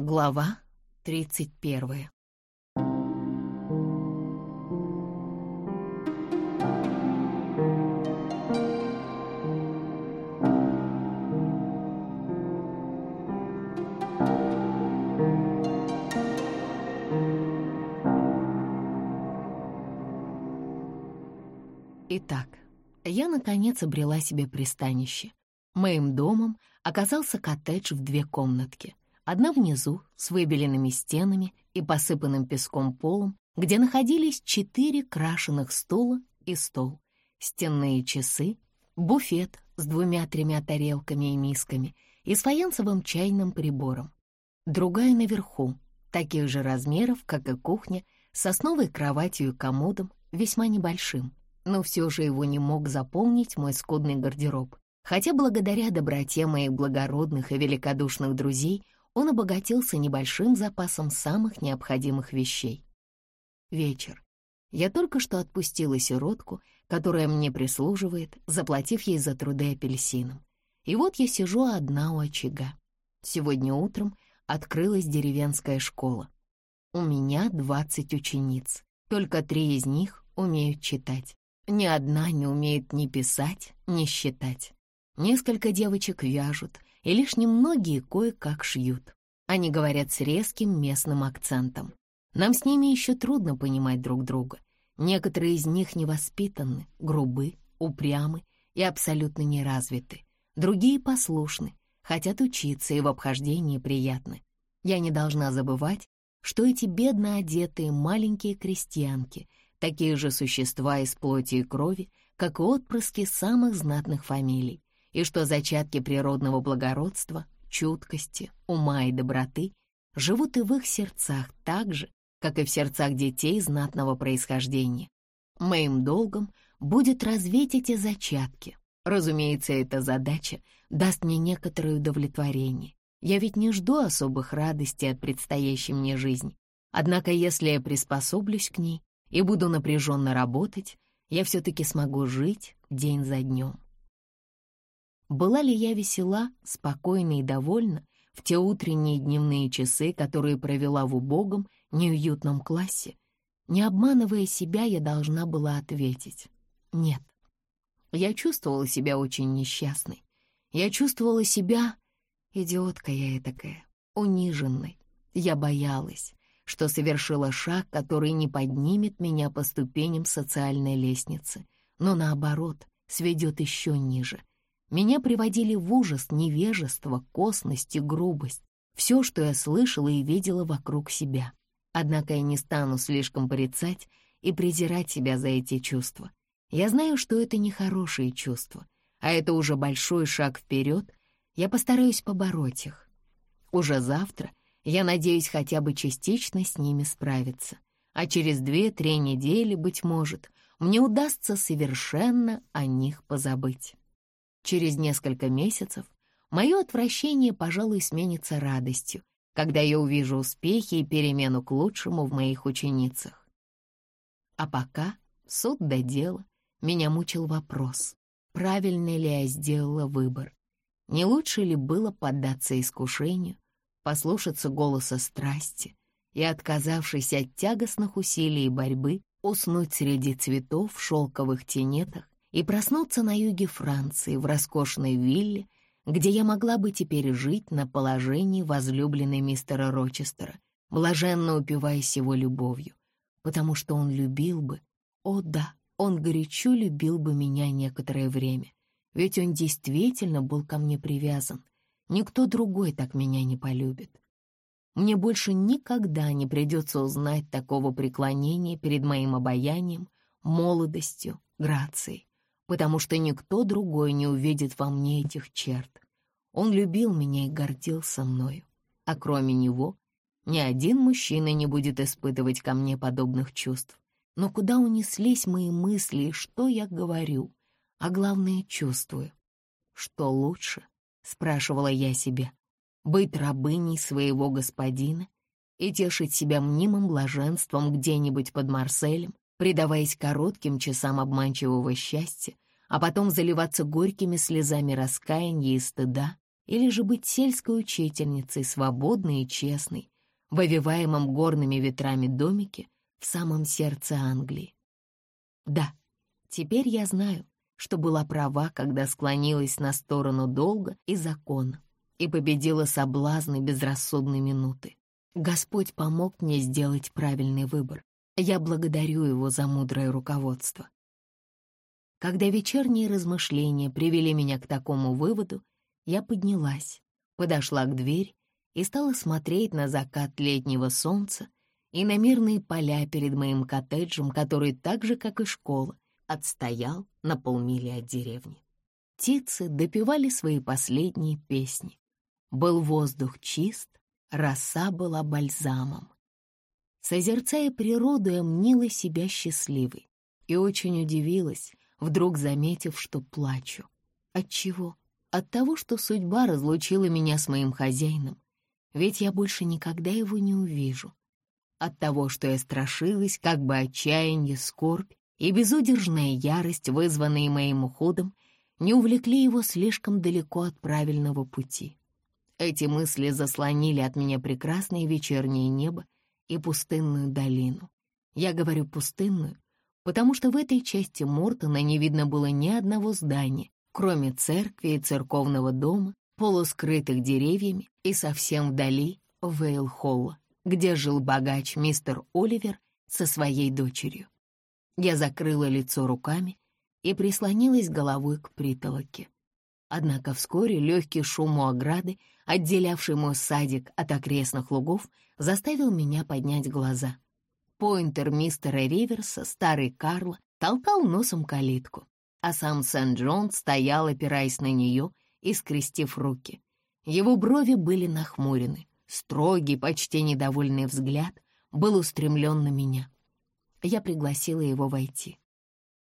Глава тридцать первая. Итак, я наконец обрела себе пристанище. Моим домом оказался коттедж в две комнатки. Одна внизу, с выбеленными стенами и посыпанным песком полом, где находились четыре крашеных стула и стол, стенные часы, буфет с двумя-тремя тарелками и мисками и с фаянсовым чайным прибором. Другая наверху, таких же размеров, как и кухня, с основой кроватью и комодом, весьма небольшим, но все же его не мог заполнить мой скудный гардероб. Хотя благодаря доброте моих благородных и великодушных друзей он обогатился небольшим запасом самых необходимых вещей. Вечер. Я только что отпустила сиротку, которая мне прислуживает, заплатив ей за труды апельсином. И вот я сижу одна у очага. Сегодня утром открылась деревенская школа. У меня двадцать учениц, только три из них умеют читать. Ни одна не умеет ни писать, ни считать. Несколько девочек вяжут, и лишь немногие кое-как шьют. Они говорят с резким местным акцентом. Нам с ними еще трудно понимать друг друга. Некоторые из них невоспитанны, грубы, упрямы и абсолютно неразвиты. Другие послушны, хотят учиться и в обхождении приятны. Я не должна забывать, что эти бедно одетые маленькие крестьянки — такие же существа из плоти и крови, как отпрыски самых знатных фамилий, и что зачатки природного благородства, чуткости, ума и доброты живут и в их сердцах так же, как и в сердцах детей знатного происхождения. Моим долгом будет развить эти зачатки. Разумеется, эта задача даст мне некоторое удовлетворение. Я ведь не жду особых радостей от предстоящей мне жизни. Однако, если я приспособлюсь к ней и буду напряженно работать, я все-таки смогу жить день за днем. Была ли я весела, спокойна и довольна в те утренние дневные часы, которые провела в убогом, неуютном классе? Не обманывая себя, я должна была ответить «нет». Я чувствовала себя очень несчастной. Я чувствовала себя, идиотка я такая, униженной. Я боялась, что совершила шаг, который не поднимет меня по ступеням социальной лестницы, но наоборот, сведет еще ниже, меня приводили в ужас невежество, косность и грубость, все, что я слышала и видела вокруг себя. Однако я не стану слишком порицать и презирать себя за эти чувства. Я знаю, что это нехорошие чувства, а это уже большой шаг вперед. Я постараюсь побороть их. Уже завтра я надеюсь хотя бы частично с ними справиться. А через две-три недели, быть может, мне удастся совершенно о них позабыть. Через несколько месяцев мое отвращение, пожалуй, сменится радостью, когда я увижу успехи и перемену к лучшему в моих ученицах. А пока суд до дела, меня мучил вопрос, правильно ли я сделала выбор. Не лучше ли было поддаться искушению, послушаться голоса страсти и, отказавшись от тягостных усилий и борьбы, уснуть среди цветов в шелковых тенетах и проснуться на юге Франции в роскошной вилле, где я могла бы теперь жить на положении возлюбленной мистера Рочестера, блаженно упиваясь его любовью, потому что он любил бы, о да, он горячо любил бы меня некоторое время, ведь он действительно был ко мне привязан, никто другой так меня не полюбит. Мне больше никогда не придется узнать такого преклонения перед моим обаянием, молодостью, грацией потому что никто другой не увидит во мне этих черт. Он любил меня и гордился мною, а кроме него ни один мужчина не будет испытывать ко мне подобных чувств. Но куда унеслись мои мысли и что я говорю, а главное чувствую? Что лучше, спрашивала я себя, быть рабыней своего господина и тешить себя мнимым блаженством где-нибудь под Марселем, предаваясь коротким часам обманчивого счастья, а потом заливаться горькими слезами раскаяния и стыда, или же быть сельской учительницей, свободной и честной, в овиваемом горными ветрами домике в самом сердце Англии. Да, теперь я знаю, что была права, когда склонилась на сторону долга и закона и победила соблазны безрассудной минуты. Господь помог мне сделать правильный выбор. Я благодарю Его за мудрое руководство. Когда вечерние размышления привели меня к такому выводу, я поднялась, подошла к двери и стала смотреть на закат летнего солнца и на мирные поля перед моим коттеджем, который так же, как и школа, отстоял на полмили от деревни. Птицы допевали свои последние песни. Был воздух чист, роса была бальзамом. Созерцая природу, я мнила себя счастливой и очень удивилась, вдруг заметив, что плачу. От чего? От того, что судьба разлучила меня с моим хозяином, ведь я больше никогда его не увижу. От того, что я страшилась, как бы отчаяние, скорбь и безудержная ярость, вызванные моим уходом, не увлекли его слишком далеко от правильного пути. Эти мысли заслонили от меня прекрасное вечернее небо и пустынную долину. Я говорю «пустынную», потому что в этой части Мортона не видно было ни одного здания, кроме церкви и церковного дома, полускрытых деревьями, и совсем вдали Вейл-Холла, где жил богач мистер Оливер со своей дочерью. Я закрыла лицо руками и прислонилась головой к притолоке. Однако вскоре легкий шум у ограды, отделявший мой садик от окрестных лугов, заставил меня поднять глаза. Пойнтер мистера Риверса, старый Карла, толкал носом калитку, а сам Сент-Джон стоял, опираясь на нее и скрестив руки. Его брови были нахмурены, строгий, почти недовольный взгляд был устремлен на меня. Я пригласила его войти.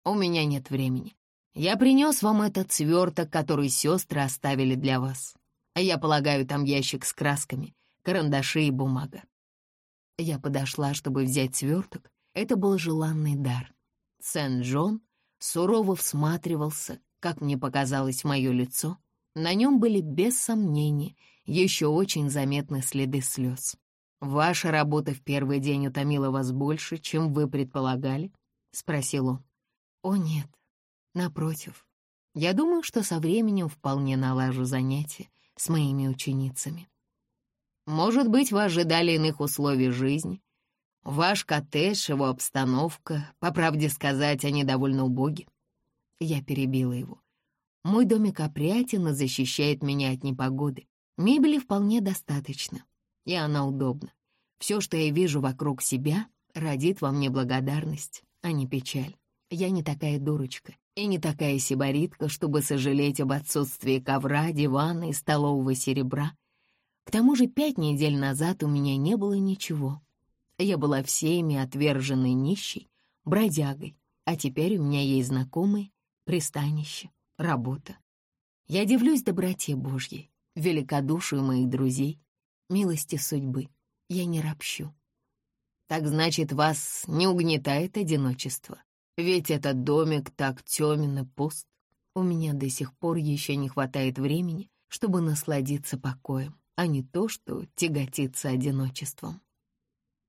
«У меня нет времени. Я принес вам этот сверток, который сестры оставили для вас. Я полагаю, там ящик с красками, карандаши и бумага. Я подошла, чтобы взять сверток. Это был желанный дар. Сент-Джон сурово всматривался, как мне показалось, мое лицо. На нем были, без сомнения, еще очень заметны следы слез. «Ваша работа в первый день утомила вас больше, чем вы предполагали?» — спросил он. «О, нет, Напротив, я думаю, что со временем вполне налажу занятия с моими ученицами. Может быть, вы ожидали иных условий жизни? Ваш коттедж, его обстановка, по правде сказать, они довольно убоги. Я перебила его. Мой домик опрятен и защищает меня от непогоды. Мебели вполне достаточно, и она удобна. Все, что я вижу вокруг себя, родит во мне благодарность, а не печаль. Я не такая дурочка и не такая сибаритка, чтобы сожалеть об отсутствии ковра, дивана и столового серебра. К тому же пять недель назад у меня не было ничего. Я была всеми отверженной нищей, бродягой, а теперь у меня есть знакомые, пристанище, работа. Я дивлюсь доброте Божьей, великодушию моих друзей, милости судьбы. Я не ропщу. Так значит, вас не угнетает одиночество? Ведь этот домик так темен и пуст. У меня до сих пор еще не хватает времени, чтобы насладиться покоем, а не то, что тяготиться одиночеством.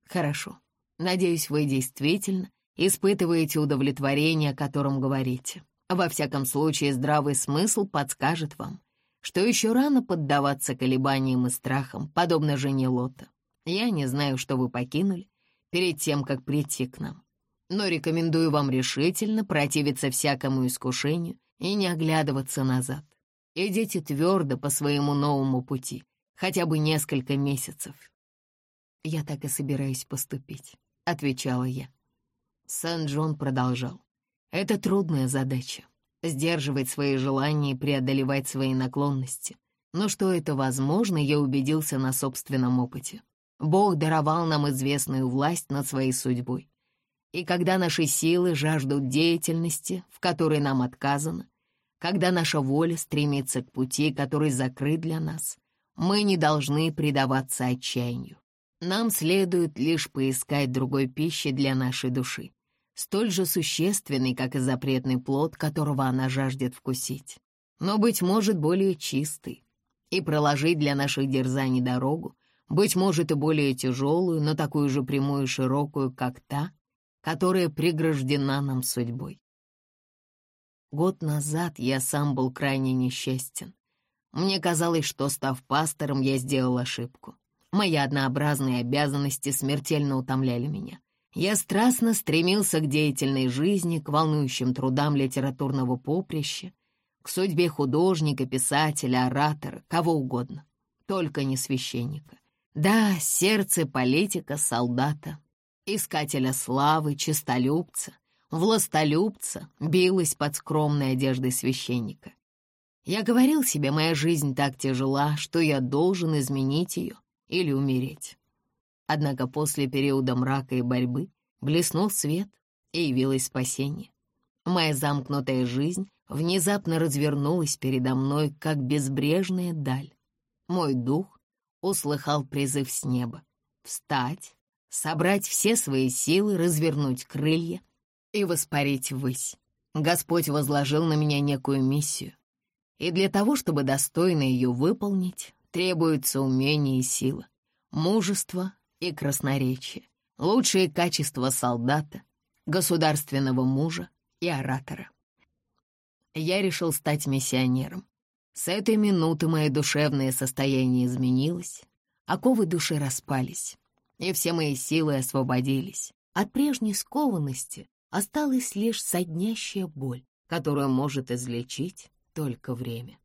Хорошо. Надеюсь, вы действительно испытываете удовлетворение, о котором говорите. Во всяком случае, здравый смысл подскажет вам, что еще рано поддаваться колебаниям и страхам, подобно жене Лота. Я не знаю, что вы покинули перед тем, как прийти к нам но рекомендую вам решительно противиться всякому искушению и не оглядываться назад. Идите твердо по своему новому пути, хотя бы несколько месяцев. «Я так и собираюсь поступить», — отвечала я. Сан-Джон продолжал. «Это трудная задача — сдерживать свои желания и преодолевать свои наклонности. Но что это возможно, я убедился на собственном опыте. Бог даровал нам известную власть над своей судьбой. И когда наши силы жаждут деятельности, в которой нам отказано, когда наша воля стремится к пути, который закрыт для нас, мы не должны предаваться отчаянию. Нам следует лишь поискать другой пищи для нашей души, столь же существенной, как и запретный плод, которого она жаждет вкусить, но, быть может, более чистый. и проложить для наших дерзаний дорогу, быть может и более тяжелую, но такую же прямую и широкую, как та, которая преграждена нам судьбой. Год назад я сам был крайне несчастен. Мне казалось, что, став пастором, я сделал ошибку. Мои однообразные обязанности смертельно утомляли меня. Я страстно стремился к деятельной жизни, к волнующим трудам литературного поприща, к судьбе художника, писателя, оратора, кого угодно, только не священника. Да, сердце политика, солдата, искателя славы, честолюбца, властолюбца билось под скромной одеждой священника. Я говорил себе, моя жизнь так тяжела, что я должен изменить ее или умереть. Однако после периода мрака и борьбы блеснул свет и явилось спасение. Моя замкнутая жизнь внезапно развернулась передо мной, как безбрежная даль. Мой дух услыхал призыв с неба — встать, собрать все свои силы, развернуть крылья и воспарить ввысь. Господь возложил на меня некую миссию, и для того, чтобы достойно ее выполнить, требуется умение и сила, мужество и красноречие, лучшие качества солдата, государственного мужа и оратора. Я решил стать миссионером. С этой минуты мое душевное состояние изменилось, оковы души распались, и все мои силы освободились. От прежней скованности осталась лишь соднящая боль, которую может излечить только время.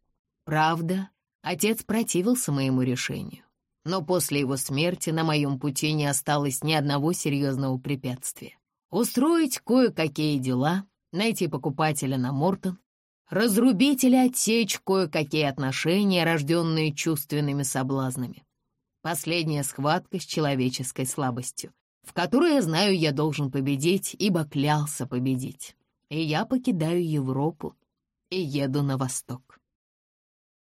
Правда, отец противился моему решению, но после его смерти на моем пути не осталось ни одного серьезного препятствия. Устроить кое-какие дела, найти покупателя на Мортон, разрубить или отсечь кое-какие отношения, рожденные чувственными соблазнами. Последняя схватка с человеческой слабостью, в которой, я знаю, я должен победить, ибо клялся победить. И я покидаю Европу, и еду на восток.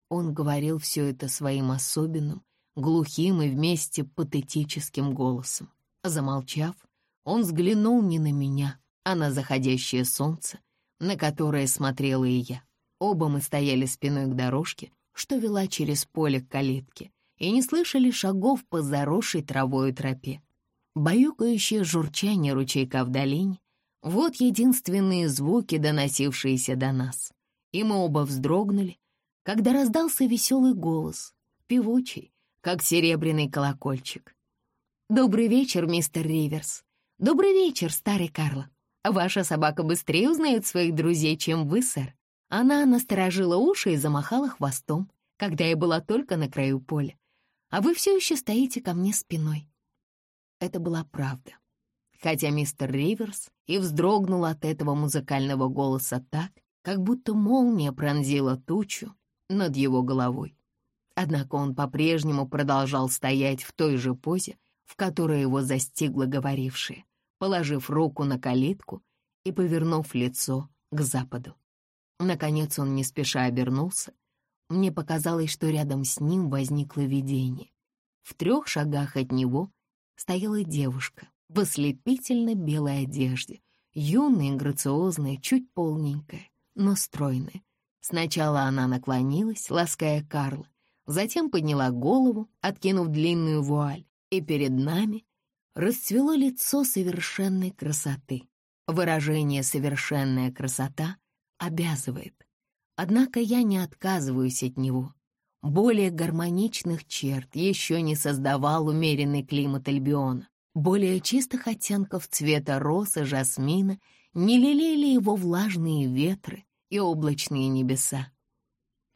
Он говорил все это своим особенным, глухим и вместе патетическим голосом. Замолчав, он взглянул не на меня, а на заходящее солнце, на которое смотрела и я. Оба мы стояли спиной к дорожке, что вела через поле к калитке, и не слышали шагов по заросшей травой тропе. Баюкающее журчание ручейка в долине — вот единственные звуки, доносившиеся до нас и мы оба вздрогнули, когда раздался веселый голос, певучий, как серебряный колокольчик. «Добрый вечер, мистер Риверс. Добрый вечер, старый Карло. Ваша собака быстрее узнает своих друзей, чем вы, сэр». Она насторожила уши и замахала хвостом, когда я была только на краю поля. А вы все еще стоите ко мне спиной. Это была правда. Хотя мистер Риверс и вздрогнул от этого музыкального голоса так, как будто молния пронзила тучу над его головой. Однако он по-прежнему продолжал стоять в той же позе, в которой его застигла говорившая, положив руку на калитку и повернув лицо к западу. Наконец он не спеша обернулся. Мне показалось, что рядом с ним возникло видение. В трех шагах от него стояла девушка в ослепительно белой одежде, юная, грациозная, чуть полненькая но стройная. Сначала она наклонилась, лаская Карла, затем подняла голову, откинув длинную вуаль, и перед нами расцвело лицо совершенной красоты. Выражение «совершенная красота» обязывает. Однако я не отказываюсь от него. Более гармоничных черт еще не создавал умеренный климат Альбиона. Более чистых оттенков цвета роз жасмина не лелеяли его влажные ветры, и облачные небеса.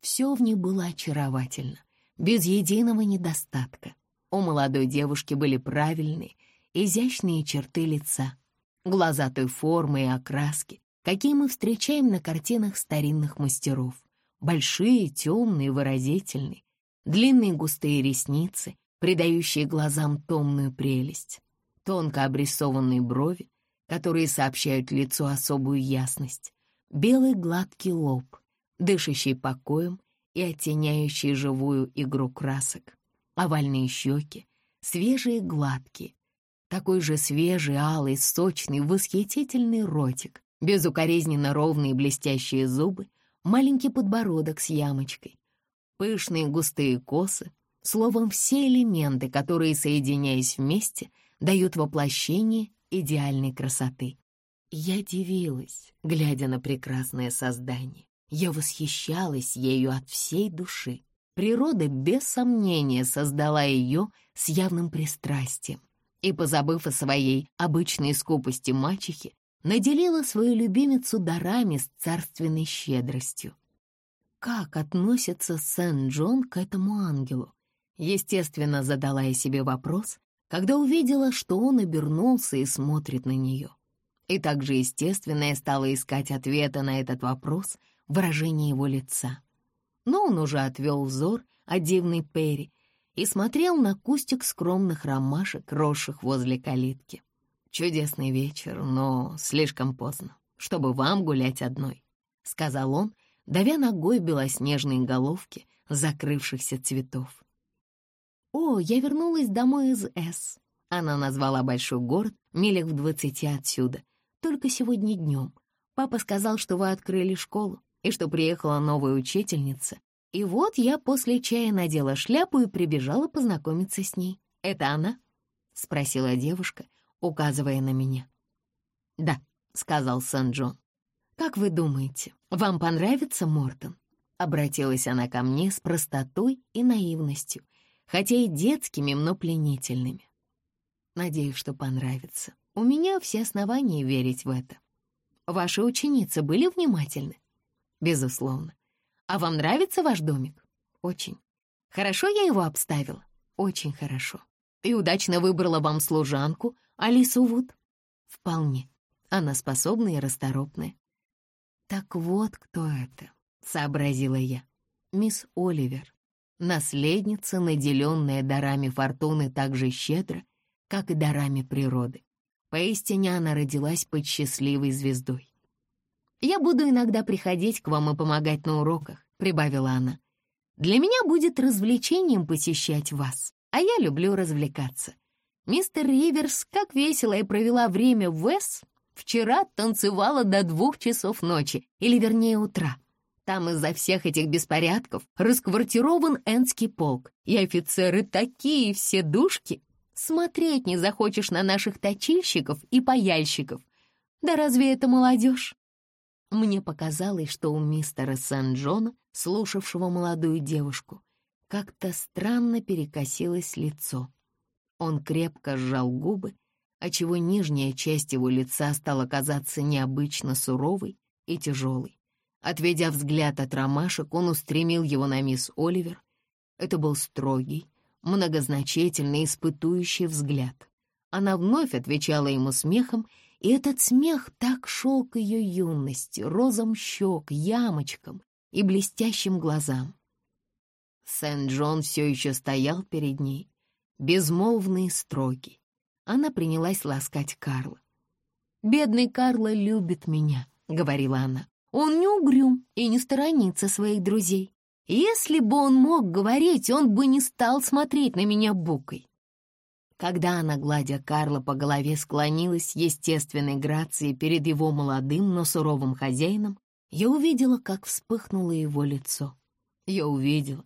Все в ней было очаровательно, без единого недостатка. У молодой девушки были правильные, изящные черты лица, глаза той формы и окраски, какие мы встречаем на картинах старинных мастеров. Большие, темные, выразительные, длинные густые ресницы, придающие глазам томную прелесть, тонко обрисованные брови, которые сообщают лицу особую ясность, белый гладкий лоб, дышащий покоем и оттеняющий живую игру красок, овальные щеки, свежие гладкие, такой же свежий, алый, сочный, восхитительный ротик, безукоризненно ровные блестящие зубы, маленький подбородок с ямочкой, пышные густые косы, словом, все элементы, которые, соединяясь вместе, дают воплощение идеальной красоты. Я дивилась, глядя на прекрасное создание. Я восхищалась ею от всей души. Природа, без сомнения, создала ее с явным пристрастием и, позабыв о своей обычной скупости мачехи, наделила свою любимицу дарами с царственной щедростью. Как относится Сент-Джон к этому ангелу? Естественно, задала я себе вопрос, когда увидела, что он обернулся и смотрит на нее. И также естественно я стала искать ответа на этот вопрос в выражении его лица. Но он уже отвел взор от дивной Перри и смотрел на кустик скромных ромашек, росших возле калитки. «Чудесный вечер, но слишком поздно, чтобы вам гулять одной», — сказал он, давя ногой белоснежные головки закрывшихся цветов. «О, я вернулась домой из С. Она назвала большой город, милях в двадцати отсюда. Только сегодня днем. Папа сказал, что вы открыли школу и что приехала новая учительница. И вот я после чая надела шляпу и прибежала познакомиться с ней. Это она?» — спросила девушка, указывая на меня. «Да», — сказал Сан-Джон. «Как вы думаете, вам понравится Мортон?» Обратилась она ко мне с простотой и наивностью, хотя и детскими, но пленительными. Надеюсь, что понравится. У меня все основания верить в это. Ваши ученицы были внимательны? Безусловно. А вам нравится ваш домик? Очень. Хорошо я его обставила? Очень хорошо. И удачно выбрала вам служанку, Алису Вуд? Вполне. Она способная и расторопная. Так вот кто это, сообразила я. Мисс Оливер наследница, наделенная дарами фортуны так же щедро, как и дарами природы. Поистине она родилась под счастливой звездой. «Я буду иногда приходить к вам и помогать на уроках», — прибавила она. «Для меня будет развлечением посещать вас, а я люблю развлекаться. Мистер Риверс, как весело я провела время в Вес, вчера танцевала до двух часов ночи, или вернее утра. Там из-за всех этих беспорядков расквартирован Энский полк, и офицеры такие все душки. Смотреть не захочешь на наших точильщиков и паяльщиков. Да разве это молодежь? Мне показалось, что у мистера Сент-Джона, слушавшего молодую девушку, как-то странно перекосилось лицо. Он крепко сжал губы, отчего нижняя часть его лица стала казаться необычно суровой и тяжелой. Отведя взгляд от ромашек, он устремил его на мисс Оливер. Это был строгий, многозначительный, испытующий взгляд. Она вновь отвечала ему смехом, и этот смех так шел к ее юности, розам щек, ямочкам и блестящим глазам. Сент-Джон все еще стоял перед ней, безмолвный и строгий. Она принялась ласкать Карла. «Бедный Карло любит меня», — говорила она. Он не угрюм и не сторонится своих друзей. Если бы он мог говорить, он бы не стал смотреть на меня букой. Когда она, гладя Карла по голове, склонилась естественной грацией перед его молодым, но суровым хозяином, я увидела, как вспыхнуло его лицо. Я увидела,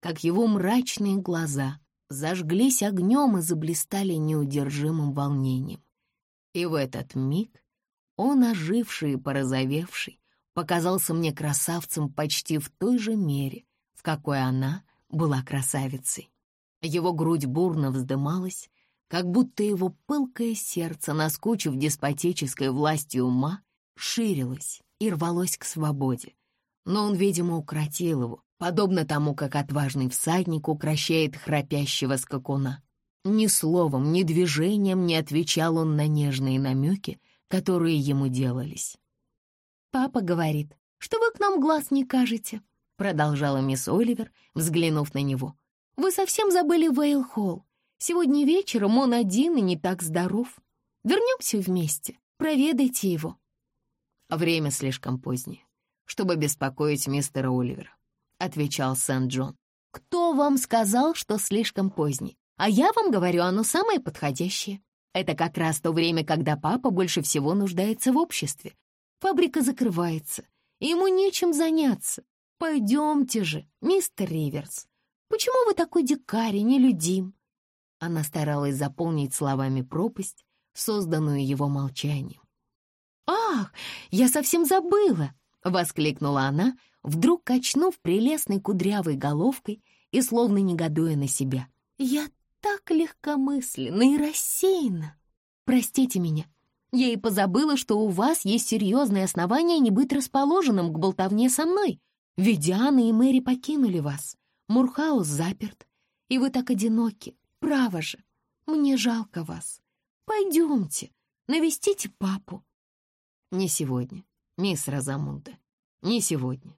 как его мрачные глаза зажглись огнем и заблистали неудержимым волнением. И в этот миг он, оживший и порозовевший, показался мне красавцем почти в той же мере, в какой она была красавицей. Его грудь бурно вздымалась, как будто его пылкое сердце, наскучив деспотической властью ума, ширилось и рвалось к свободе. Но он, видимо, укротил его, подобно тому, как отважный всадник укращает храпящего скакуна. Ни словом, ни движением не отвечал он на нежные намеки, которые ему делались. «Папа говорит, что вы к нам глаз не кажете», продолжала мисс Оливер, взглянув на него. «Вы совсем забыли Вейл-Холл. Сегодня вечером он один и не так здоров. Вернемся вместе, проведайте его». «Время слишком позднее, чтобы беспокоить мистера Оливера», отвечал Сент-Джон. «Кто вам сказал, что слишком поздний? А я вам говорю, оно самое подходящее. Это как раз то время, когда папа больше всего нуждается в обществе. Фабрика закрывается, ему нечем заняться. «Пойдемте же, мистер Риверс. Почему вы такой дикарь и нелюдим?» Она старалась заполнить словами пропасть, созданную его молчанием. «Ах, я совсем забыла!» — воскликнула она, вдруг качнув прелестной кудрявой головкой и словно негодуя на себя. «Я так легкомысленно и рассеянна! Простите меня, я и позабыла, что у вас есть серьезные основания не быть расположенным к болтовне со мной, ведь Диана и Мэри покинули вас, Мурхаус заперт, и вы так одиноки, право же, мне жалко вас. Пойдемте, навестите папу». «Не сегодня, мисс Розамунда, не сегодня».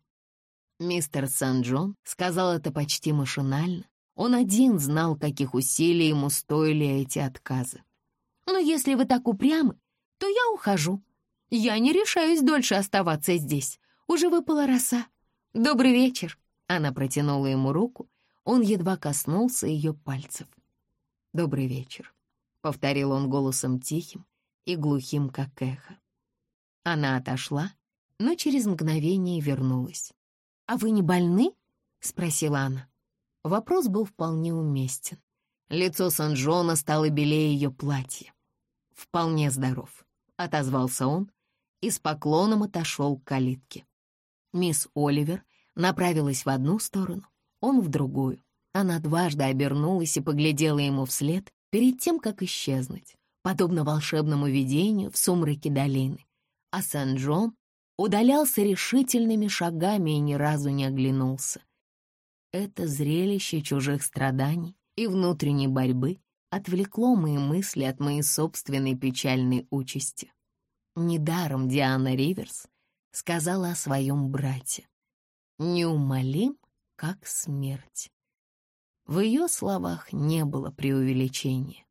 Мистер Сан-Джон сказал это почти машинально. Он один знал, каких усилий ему стоили эти отказы. «Но если вы так упрямы, то я ухожу. Я не решаюсь дольше оставаться здесь. Уже выпала роса. Добрый вечер». Она протянула ему руку. Он едва коснулся ее пальцев. «Добрый вечер», — повторил он голосом тихим и глухим, как эхо. Она отошла, но через мгновение вернулась. «А вы не больны?» — спросила она. Вопрос был вполне уместен. Лицо Сан-Джона стало белее ее платья. «Вполне здоров», — отозвался он и с поклоном отошел к калитке. Мисс Оливер направилась в одну сторону, он в другую. Она дважды обернулась и поглядела ему вслед перед тем, как исчезнуть, подобно волшебному видению в сумраке долины. А Сан-Джон удалялся решительными шагами и ни разу не оглянулся. Это зрелище чужих страданий и внутренней борьбы отвлекло мои мысли от моей собственной печальной участи. Недаром Диана Риверс сказала о своем брате. Неумолим, как смерть. В ее словах не было преувеличения.